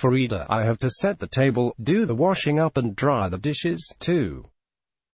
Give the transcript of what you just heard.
Farida, I have to set the table, do the washing up and dry the dishes, too.